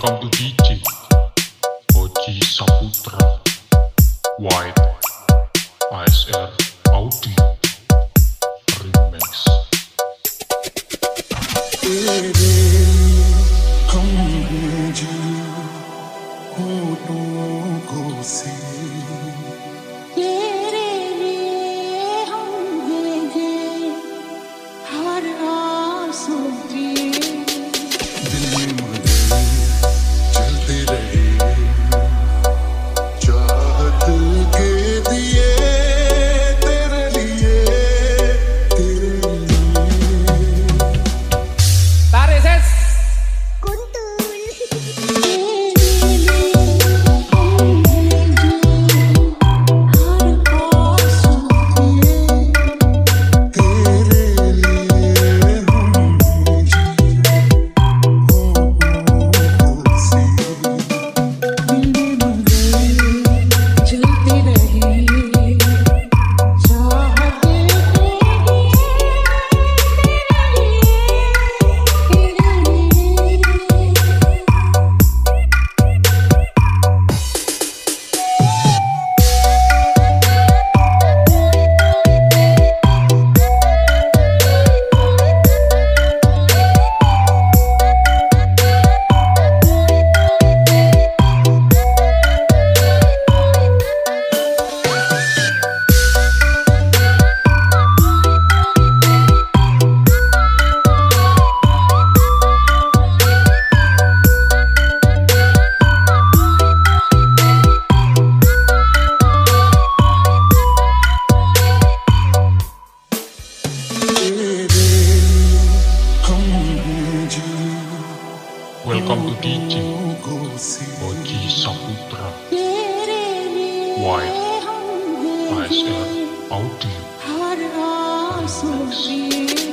Welcome to DJ Oji Saputra. White ASR Audi. Remix. Welcome to DJ Moji Saputra. Wife ASR Audio Next.